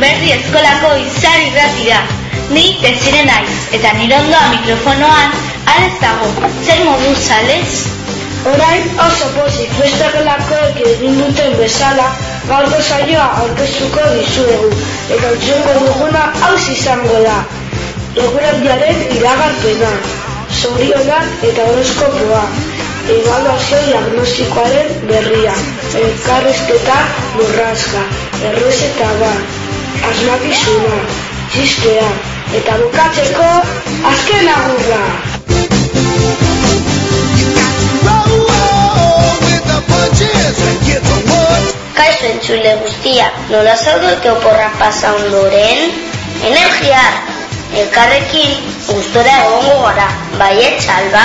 berri eskolako izar irratira. Ni desire naiz, eta nire ondoa mikrofonoan, alez dago, zer modu zalez? Orain oso pozik, bestakelako egin duten bezala, gaurko saioa aurkeztuko dizuegu, eta utzungo duguna hauz izango da. Lokuratiaren iragarpena, zorionak eta horoskopoa, evaluazio diagnostikoaren berria, elkarrizketa lurraska, errez eta bar, asmakizuna, txistea, eta bukatzeko azken agurra. Kaixo entzule guztia, nola zaudete oporra pasa ondoren? Energiar, elkarrekin gustora egongo gara, baiet salba?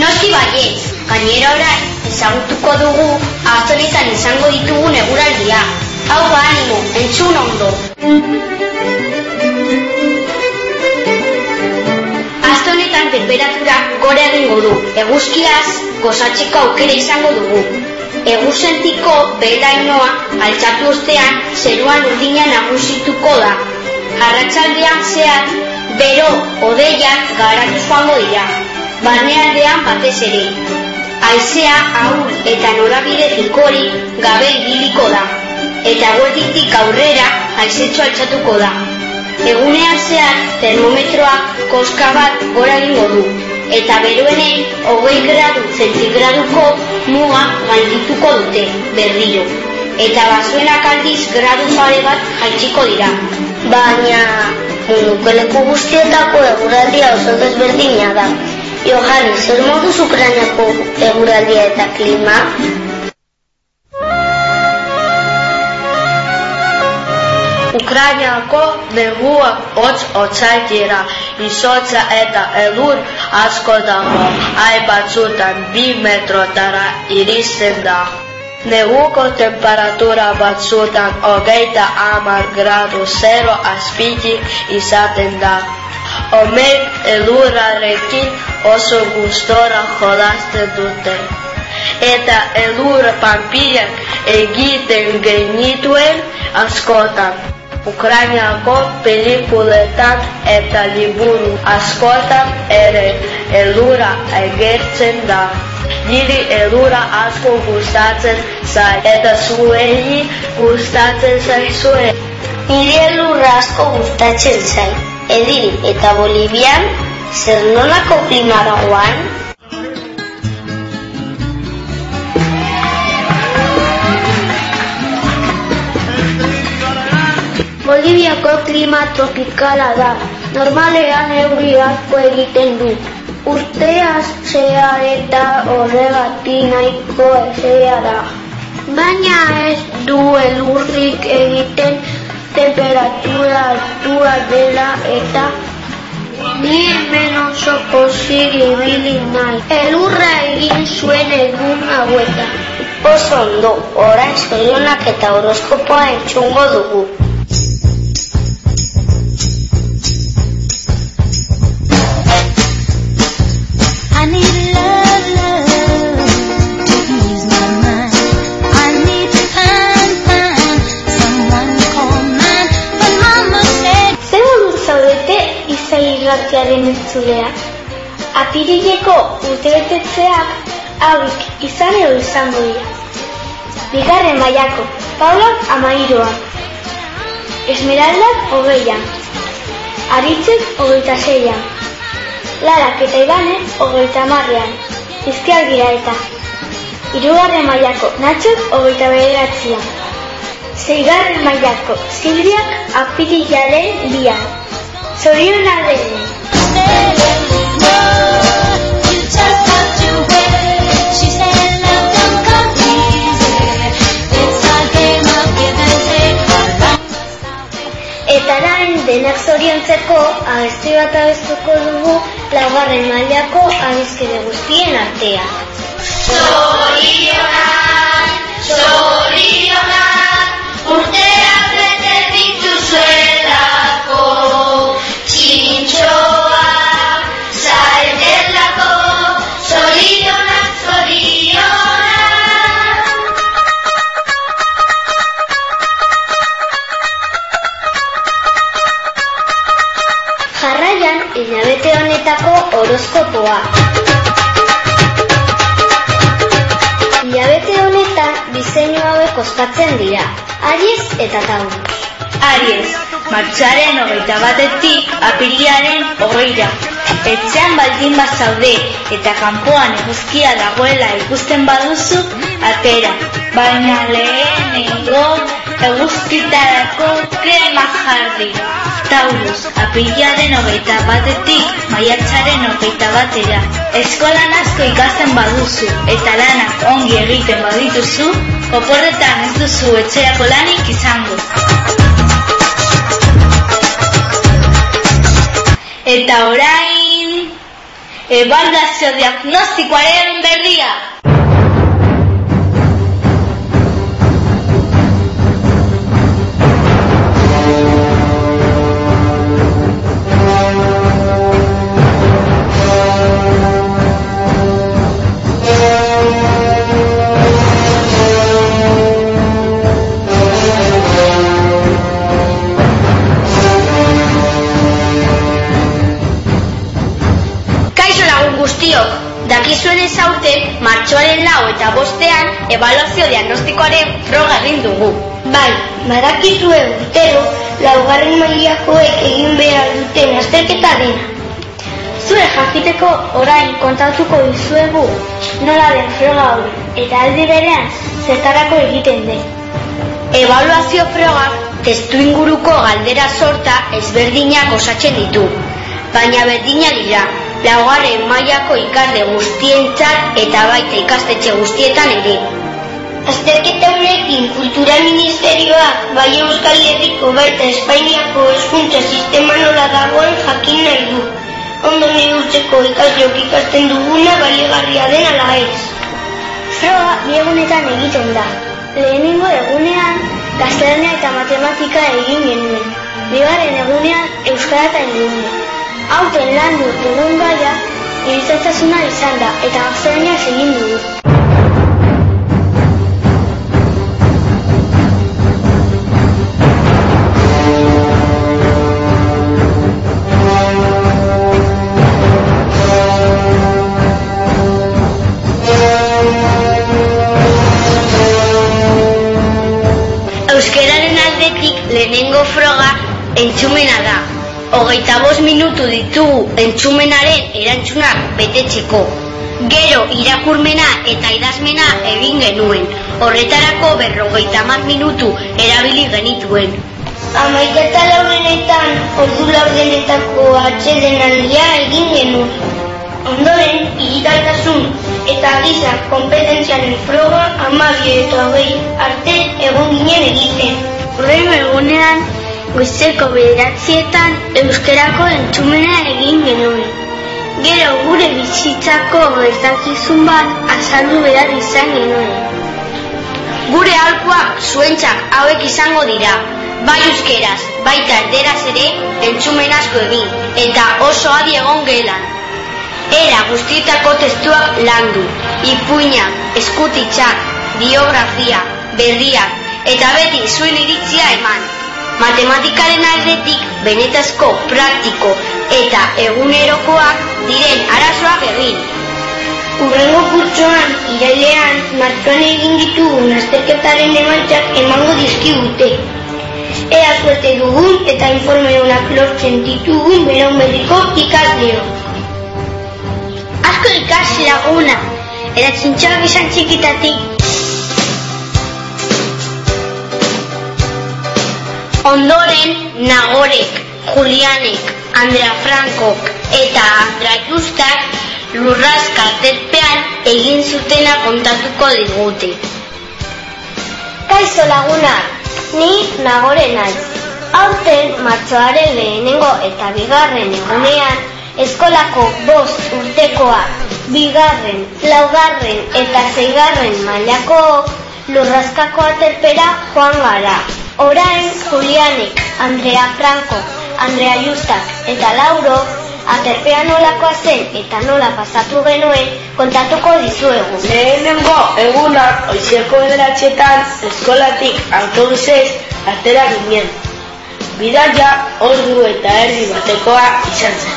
Noski baiet, gainera orain, ezagutuko dugu, astonetan izango ditugun eguraldia. Hau ba animo, entzun ondo. Astonetan temperatura gore egingo du, eguzkiaz gozatzeko aukera izango dugu. Eguzentiko belainoa altxatu ostean zeruan urdina nagusituko da. Arratsaldean zehar bero odeiak garatuz joango dira. Barnealdean batez ere. Aizea ahul eta norabide fikori gabe ibiliko da. Eta guerditik aurrera aizetxo altxatuko da. Egunean zehar termometroak koska bat gora egingo du eta beruenen hogei gradu zentigraduko muga gaindituko dute berriro. Eta bazuenak aldiz gradu pare bat jaitsiko dira. Baina, munduko leku guztietako eguraldia oso desberdina da. Johani, zer modu Ukrainako eguraldia eta klima? Ukrainako negua hotz otzai dira, izotza eta elur asko dago, hai batzutan bi metrotara iristen da. Neguko temperatura batzutan hogeita amar gradu zero azpitik izaten da. Omek elurrarekin oso gustora jolazten dute. Eta elur pampiriak egiten genituen askotan. Ukrainako pelikuletan eta liburu askotan ere elura egertzen da. Niri elura asko gustatzen zai eta zuei gustatzen zaizue. Niri elurra asko gustatzen zai. Edil eta Bolivian zer nolako klima Boliviako klima tropikala da. Normalean euri asko egiten du. Urteaz zehar eta horregatik nahiko ezea da. Baina ez du elurrik egiten temperatura altua dela eta ni hemen oso pozik ibili nahi. Elurra egin zuen egun hauetan. Oso ondo, orain zorionak eta horoskopoa entzungo dugu. Entzuleak? Apirileko urtebetetzeak hauik izan edo izango dira. Bigarren mailako, Paulak amairoak. Esmeraldak hogeian. Aritzek hogeita zeian. Larak eta Ibanek hogeita marrean. Izkialgira eta. Hirugarren mailako Natxok hogeita bederatzian. Zeigarren mailako Silviak apirilaren bian. Zoriona den. Denak zoriontzeko abesti bat abestuko dugu laugarren mailako abizkide guztien artean. Zorionak, zorionak, urteak horoskopoa. Hilabete honetan diseinu hauek ospatzen dira. Aries eta Taurus. Aries, martxaren hogeita batetik apiriaren hogeira. Etxean baldin bazaude eta kanpoan eguzkia dagoela ikusten baduzu, atera. Baina lehenengo eguzkitarako krema jarri. Taurus, apiriaren hogeita batetik maiatzaren hogeita batera. Eskolan asko ikasten baduzu eta lanak ongi egiten badituzu, oporretan ez duzu etxerako lanik izango. Eta orain, ebaluazio diagnostikoaren berria. Badakizue urtero, laugarren mailiakoek egin behar duten azterketa dena. Zure jakiteko orain kontatuko dizuegu nola den froga hori, eta aldi berean zertarako egiten den. Ebaluazio frogak testu inguruko galdera sorta ezberdinak osatzen ditu, baina berdina dira, laugarren mailako ikasle guztientzat eta baita ikastetxe guztietan ere. Azterketa honekin kultura ministerioak bai Euskal Herriko baita Espainiako hezkuntza sistema nola dagoen jakin nahi du. Ondo neurtzeko ikasleok ikasten duguna baliagarria den ala ez. Froga bi egunetan egiten da. Lehenengo egunean gaztelania eta matematika egin genuen. Bigarren egunean euskara eta ingurune. Aurten landu dugun gaia iritzatasuna izan da eta gaztelania egin dugu. Entzumena da. Hogeita bost minutu ditugu entzumenaren erantzunak betetzeko. Gero irakurmena eta idazmena egin genuen. Horretarako berrogeita hamar minutu erabili genituen. Amaika eta laurdenetan, ordu laurdenetako atxeden aldia egin genuen. Ondoren, igitaltasun eta giza kompetentziaren froga amabi eta hogei arte egon ginen egiten. Horren egunean, goizeko bederatzietan euskerako entzumena egin genuen. Gero gure bizitzako gertakizun bat azaldu behar izan genuen. Gure alkoak zuentzak hauek izango dira. Bai euskeraz, baita erderaz ere entzumen asko egin, eta oso adi egon gelan. Era guztietako testuak landu, ipuinak, eskutitzak, biografia, berriak, eta beti zuen iritzia eman. Matematikaren aldetik benetazko, praktiko eta egunerokoak diren arazoak egin. Urrengo kurtsoan, irailean, martxoan egin ditugun azterketaren emantzak emango dizkigute. Ea suerte dugun eta informe honak lortzen ditugun beraun berriko ikasleo. Asko ikasi laguna, eta txintxoak izan txikitatik. Ondoren, Nagorek, Julianek, Andrea Frankok eta Andra Justak lurrazka terpean egin zutena kontatuko digute. Kaixo laguna, ni nagore naiz. Aurten martxoaren lehenengo eta bigarren egunean eskolako bost urtekoak, bigarren, laugarren eta zeigarren mailako lurrazkako aterpera joan gara. Orain Julianek, Andrea Franco, Andrea Justak eta Lauro aterpea nolakoa zen eta nola pasatu genuen kontatuko dizuegu. Lehenengo egunak oizeko bederatxetan eskolatik autobusez atera ginen. Bidaia ordu eta erdi batekoa izan zen.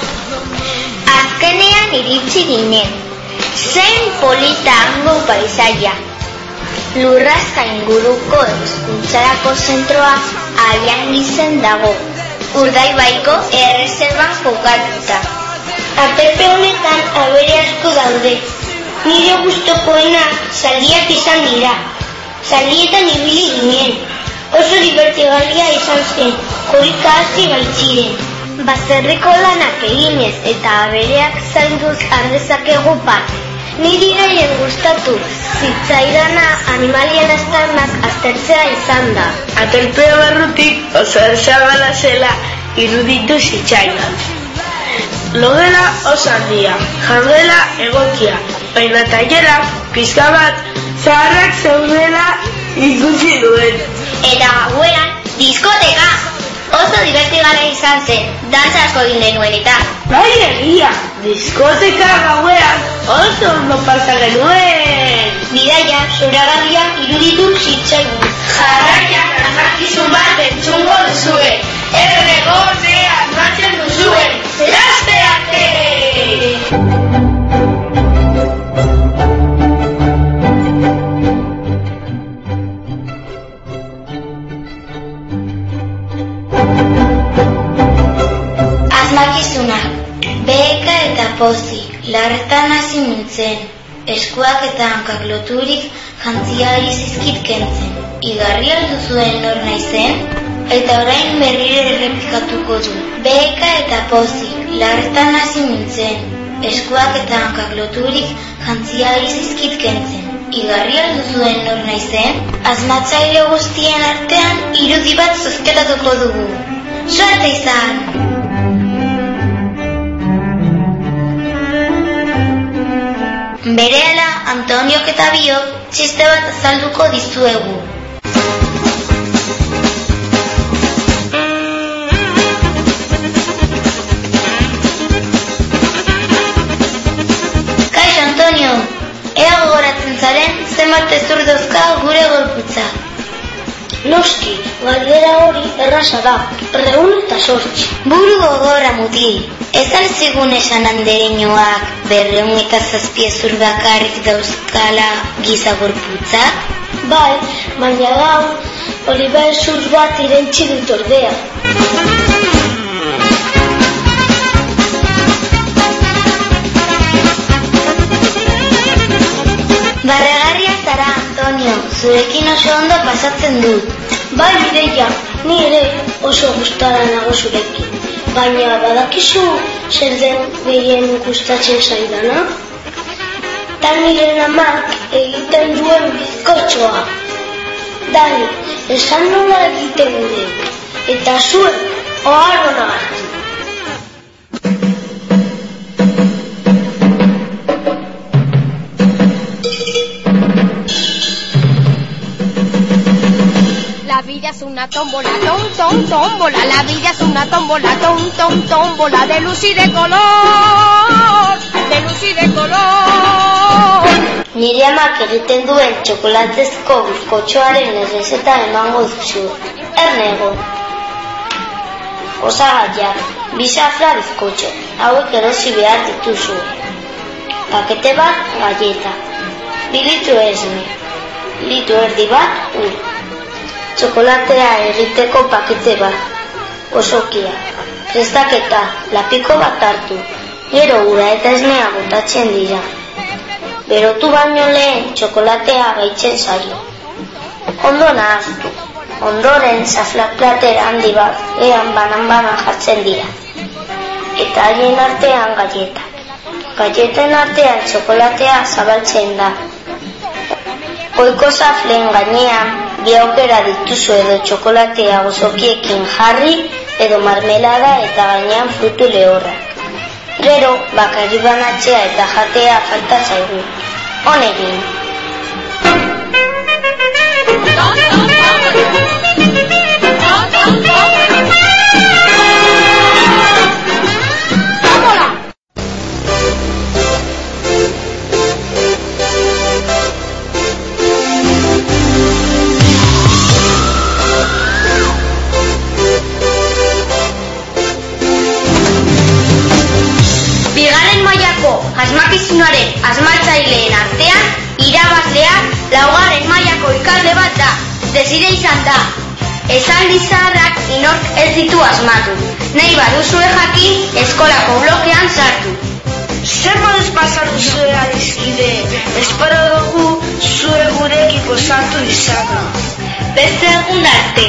Azkenean iritsi ginen. Zein polita hango paisaia. Lurrazka inguruko eskuntzarako zentroa gizen dago. Urdaibaiko erreserban kokatuta. Aterpe honetan abere asko daude. Nire gustokoena zaldiak izan dira. Zaldietan ibili ginen. Oso divertigarria izan zen. Korika hasi baitziren. Baserriko lanak eginez eta abereak zainduz ardezakegu bat. Niri gehien gustatu zitzaidana animalien aztarnak aztertzea izan da. Aterpea barrutik oso erzabala zela iruditu zitzaidan. Logela oso handia, jardela egokia, baina tailera pizka bat zaharrak zeudela ikusi duen. Eta gauean, diskoteka! Oso divertigara izan zen, dantza asko egin genuen eta. Bai egia, diskoteka gauean oso ondo pasa genuen. Bidaia zoragarria iruditu zitzaigun. Eskuak eta hankak loturik jantzia ari zizkit kentzen. Igarri aldu zuen nor naizen, eta orain berriro errepikatuko du. Beka eta pozik, larretan hasi nintzen, eskuak eta hankak loturik jantzia ari zizkit kentzen. Igarri aldu zuen nor naizen, asmatzaile guztien artean irudi bat zozketatuko dugu. Suerte izan! Berehala Antoniok eta biok txiste bat azalduko dizuegu. Kaixo Antonio, ea gogoratzen zaren zenbat ezur dauzka gure gorputza. Noski, galdera hori erraza da. Reun eta sortzi. Buru gogorra mutil, ez alzigun esan andereñoak berreun eta zazpiezur bakarrik dauzkala giza gorputzak? Bai, baina gau, hori bai zuz bat irentzi dut ordea. Barregarria zara, Antonio, zurekin oso ondo pasatzen dut. Bai, bideia, ni ere oso gustara nago zurekin. Baina badakizu zer den gehien gustatzen zaidana? Ta nire amak egiten duen bizkotxoa. Dani, esan nola egiten duen. Eta zuen, oharona hartu. Vida es una tómbola, tom, tom, tómbola. La vida es una tómbola, tom, tom, tómbola. De luz y de color, de luz y de color. Nire amak egiten duen txokolatezko bizkotxoaren errezeta emango duzu. Ernego. Osagaiak, bisafra bizkotxo, hauek erosi behar dituzu. Pakete bat, galleta. Bi litro esne. Litro erdi bat, ur. Txokolatea egiteko pakete bat. Osokia. Prestaketa, lapiko bat hartu. Gero ura eta esnea botatzen dira. Berotu baino lehen txokolatea gaitzen zaio. Ondo nahaztu. Ondoren zaflak platera handi bat ean banan-banan jartzen dira. Eta haien artean galleta. Galleten artean txokolatea zabaltzen da. Oiko zaflen gainean bi aukera dituzu edo txokolatea gozokiekin jarri edo marmelada eta gainean frutu lehorra. Gero, bakari banatzea eta jatea falta zaigu. Hon egin. Don't, don't, don't, asmakizunaren asmaltzaileen artean, irabazlea laugarren mailako ikalde bat da, desire izan da. Esan lizarrak inork ez ditu asmatu, nahi baduzue jakin eskolako blokean sartu. Zer moduz pasatu zure adizkide, espero dugu zure gurekiko sartu izana. Beste egun arte,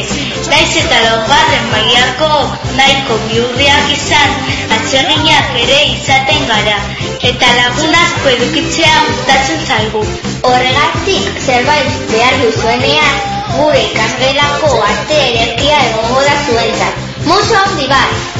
naiz eta laugarren mailako nahiko biurriak izan, atxerriak ere izaten gara, eta lagunazko edukitzea gustatzen zaigu. Horregatik zerbait behar duzuenean, gure ikasgelako arte erekia egongo da zuentzat. Muso handi bat!